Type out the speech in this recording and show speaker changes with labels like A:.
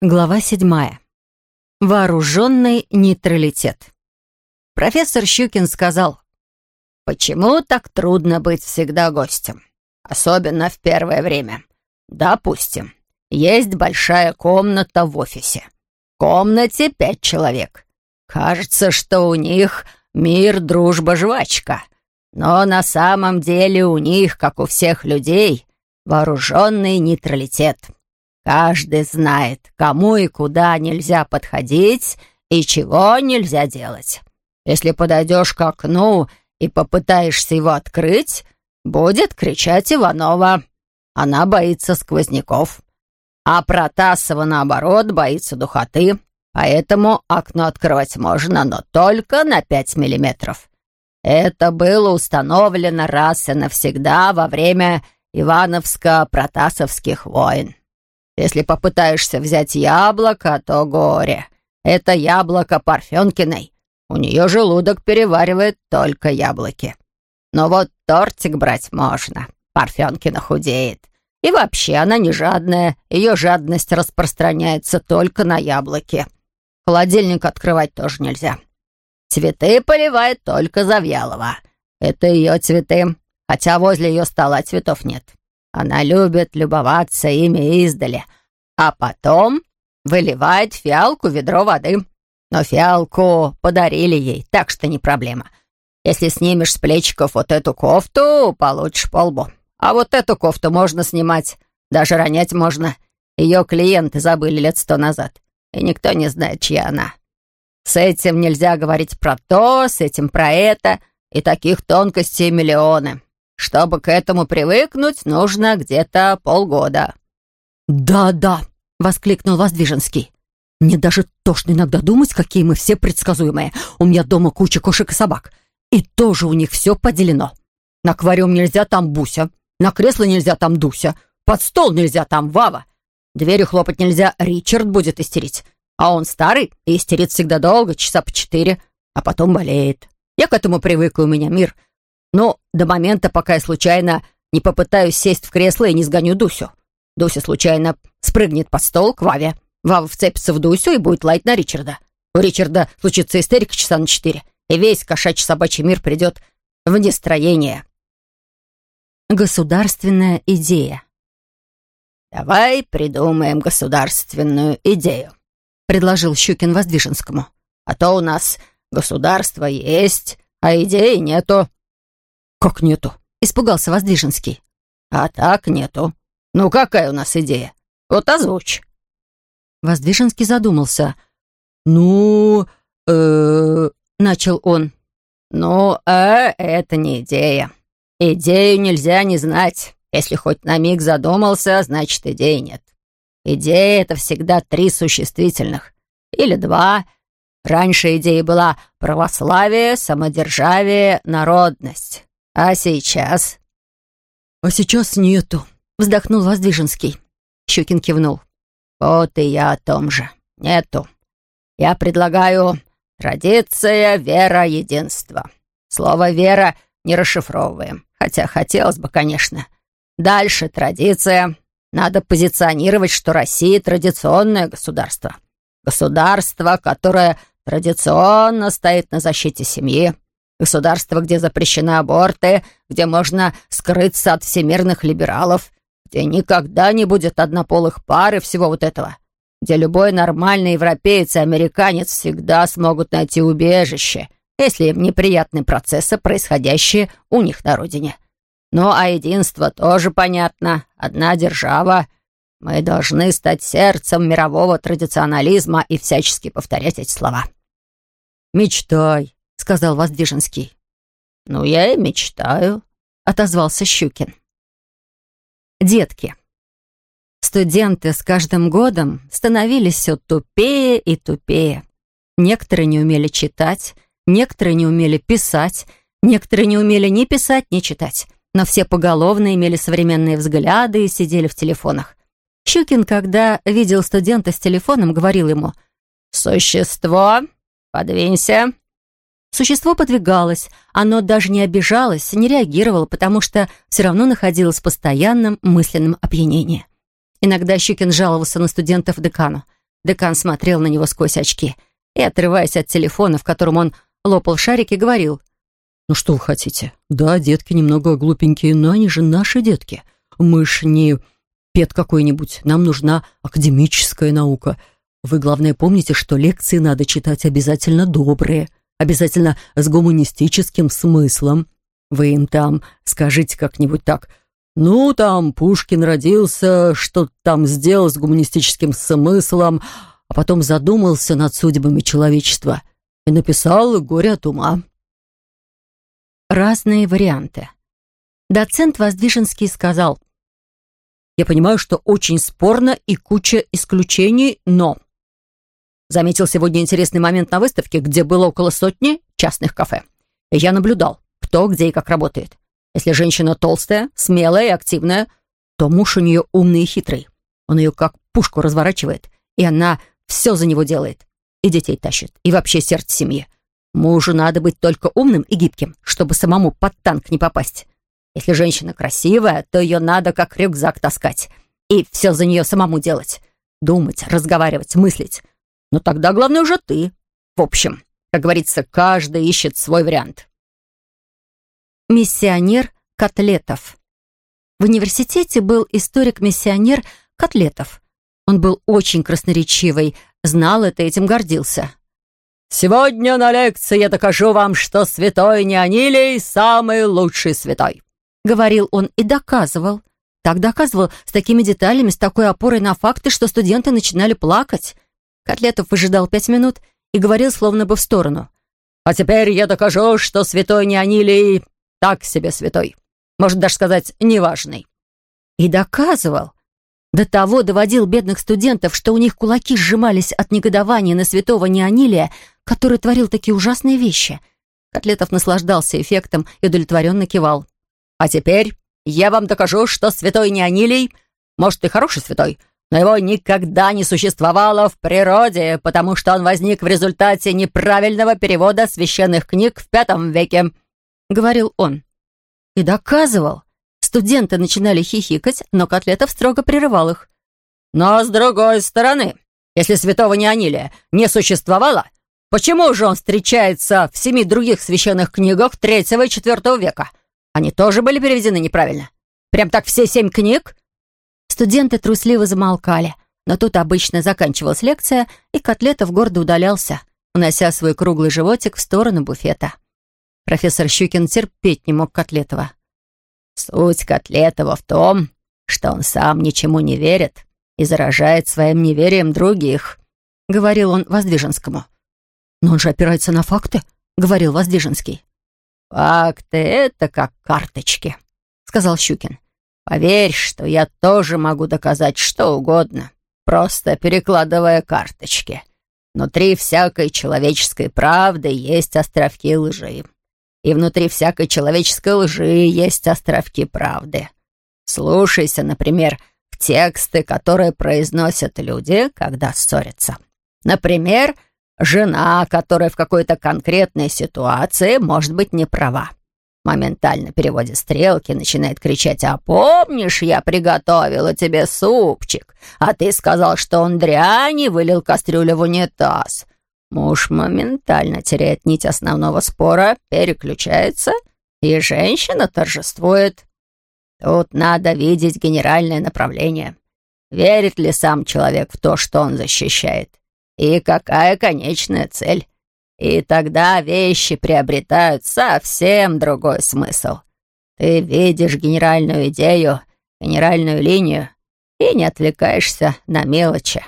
A: Глава седьмая. Вооруженный нейтралитет. Профессор Щукин сказал, «Почему так трудно быть всегда гостем? Особенно в первое время. Допустим, есть большая комната в офисе. В комнате пять человек. Кажется, что у них мир, дружба, жвачка. Но на самом деле у них, как у всех людей, вооруженный нейтралитет». Каждый знает, кому и куда нельзя подходить и чего нельзя делать. Если подойдешь к окну и попытаешься его открыть, будет кричать Иванова. Она боится сквозняков. А Протасова, наоборот, боится духоты. Поэтому окно открывать можно, но только на пять миллиметров. Это было установлено раз и навсегда во время Ивановско-Протасовских войн. Если попытаешься взять яблоко, то горе. Это яблоко Парфенкиной. У нее желудок переваривает только яблоки. Но вот тортик брать можно. Парфенкина худеет. И вообще она не жадная. Ее жадность распространяется только на яблоки. Холодильник открывать тоже нельзя. Цветы поливает только Завьялова. Это ее цветы, хотя возле ее стола цветов нет. Она любит любоваться ими издали, а потом выливает фиалку ведро воды. Но фиалку подарили ей, так что не проблема. Если снимешь с плечиков вот эту кофту, получишь полбу. А вот эту кофту можно снимать, даже ронять можно. Ее клиенты забыли лет сто назад, и никто не знает, чья она. С этим нельзя говорить про то, с этим про это, и таких тонкостей миллионы. Чтобы к этому привыкнуть, нужно где-то полгода».
B: «Да-да», — воскликнул Воздвиженский. «Мне даже тошно иногда думать, какие мы все предсказуемые. У меня дома куча кошек и собак. И тоже у них все поделено. На аквариум нельзя, там Буся. На кресло нельзя, там Дуся. Под стол нельзя, там Вава. Дверью хлопать нельзя, Ричард будет истерить. А он старый и истерит всегда долго, часа по четыре, а потом болеет. Я к этому привык, у меня мир. Но до момента, пока я случайно не попытаюсь сесть в кресло и не сгоню Дусю. Дуся случайно спрыгнет под стол к Ваве. Вава вцепится в Дусю и будет лаять на Ричарда. У Ричарда случится истерика часа на четыре, и весь кошачий собачий мир придет в нестроение.
A: Государственная идея.
C: «Давай придумаем государственную идею», — предложил Щукин Воздвиженскому. «А то у нас государство есть, а идеи нету».
B: «Как нету?» — испугался Воздвиженский.
C: «А так нету. Ну, какая у нас идея? Вот озвучь».
A: Воздвиженский задумался. «Ну, э, начал он.
C: «Ну, э, это не идея. Идею нельзя не знать. Если хоть на миг задумался, значит, идеи нет. Идея — это всегда три существительных. Или два. Раньше идея была православие, самодержавие, народность. А сейчас?»
B: «А сейчас нету», — вздохнул Воздвиженский.
A: Щукин кивнул.
C: «Вот и я о том же. Нету. Я предлагаю традиция, вера, единство. Слово «вера» не расшифровываем, хотя хотелось бы, конечно. Дальше традиция. Надо позиционировать, что Россия — традиционное государство. Государство, которое традиционно стоит на защите семьи, Государство, где запрещены аборты, где можно скрыться от всемирных либералов, где никогда не будет однополых пар и всего вот этого, где любой нормальный европеец и американец всегда смогут найти убежище, если им неприятны процессы, происходящие у них на родине. Ну, а единство тоже понятно. Одна держава. Мы должны стать сердцем мирового традиционализма и всячески повторять эти слова.
B: «Мечтай», — сказал Воздвиженский.
C: «Ну, я и мечтаю», — отозвался Щукин.
A: Детки. Студенты с каждым годом становились все тупее и тупее. Некоторые не умели читать, некоторые не умели писать, некоторые не умели ни писать, ни читать. Но все поголовно имели современные взгляды и сидели в телефонах. Щукин, когда видел студента с телефоном, говорил ему
C: «Существо, подвинься,
A: Существо подвигалось, оно даже не обижалось, не реагировало, потому что все равно находилось в постоянном мысленном опьянении. Иногда Щукин жаловался на студентов декану.
B: Декан смотрел на него сквозь очки и, отрываясь от телефона, в котором он лопал шарики, говорил. «Ну что вы хотите? Да, детки немного глупенькие, но они же наши детки. Мы ж не пет какой-нибудь. Нам нужна академическая наука. Вы, главное, помните, что лекции надо читать обязательно добрые, обязательно с гуманистическим смыслом. Вы им там скажите как-нибудь так. Ну, там Пушкин родился, что там сделал с гуманистическим смыслом, а потом задумался над судьбами человечества и написал «Горе от ума». Разные варианты. Доцент Воздвиженский сказал, «Я понимаю, что очень спорно и куча исключений, но...» Заметил сегодня интересный момент на выставке, где было около сотни частных кафе. И я наблюдал кто, где и как работает. Если женщина толстая, смелая и активная, то муж у нее умный и хитрый. Он ее как пушку разворачивает, и она все за него делает. И детей тащит, и вообще сердце семьи. Мужу надо быть только умным и гибким, чтобы самому под танк не попасть. Если женщина красивая, то ее надо как рюкзак таскать. И все за нее самому делать. Думать, разговаривать, мыслить. Но тогда главное уже ты. В общем, как говорится, каждый ищет свой вариант. Миссионер Котлетов. В университете был историк-миссионер Котлетов. Он был очень красноречивый, знал это и этим гордился. «Сегодня на лекции я докажу вам, что святой Неонилий самый лучший святой», — говорил он и доказывал. Так доказывал с такими деталями, с такой опорой на факты, что студенты начинали плакать. Котлетов выжидал пять минут и говорил словно бы в сторону. «А теперь я докажу, что святой Неонилий так себе святой. Может даже сказать, неважный. И доказывал. До того доводил бедных студентов, что у них кулаки сжимались от негодования на святого Неонилия, который творил такие ужасные вещи. Котлетов наслаждался эффектом и удовлетворенно кивал. «А теперь я вам докажу, что святой Неонилий, может, и хороший святой, но его никогда не существовало в природе, потому что он возник в результате неправильного перевода священных книг в V веке». — говорил он. И доказывал. Студенты начинали хихикать, но Котлетов строго прерывал их. «Но с другой стороны, если святого Неонилия не существовало, почему же он встречается в семи других священных книгах третьего и четвертого века? Они тоже были переведены неправильно? Прям так все семь книг?» Студенты трусливо замолкали, но тут обычно заканчивалась лекция, и Котлетов гордо удалялся, унося свой круглый животик в сторону буфета. Профессор Щукин терпеть не мог Котлетова. «Суть Котлетова в том, что он сам ничему не верит и заражает своим неверием других», — говорил он Воздвиженскому. «Но он же опирается на факты», — говорил Воздвиженский. «Факты — это как карточки», — сказал Щукин. «Поверь, что я тоже могу доказать что угодно, просто перекладывая карточки. Внутри всякой человеческой правды есть островки лжи и внутри всякой человеческой лжи есть островки правды. Слушайся, например, в тексты, которые произносят люди, когда ссорятся. Например, жена, которая в какой-то конкретной ситуации может быть не права. Моментально переводит стрелки, начинает кричать «А помнишь, я приготовила тебе супчик, а ты сказал, что он дрянь и вылил кастрюлю в унитаз». Муж моментально теряет нить основного спора, переключается, и женщина торжествует. Тут надо видеть генеральное направление. Верит ли сам человек в то, что он защищает? И какая конечная цель? И тогда вещи приобретают совсем другой смысл. Ты видишь генеральную идею, генеральную линию и не отвлекаешься на мелочи.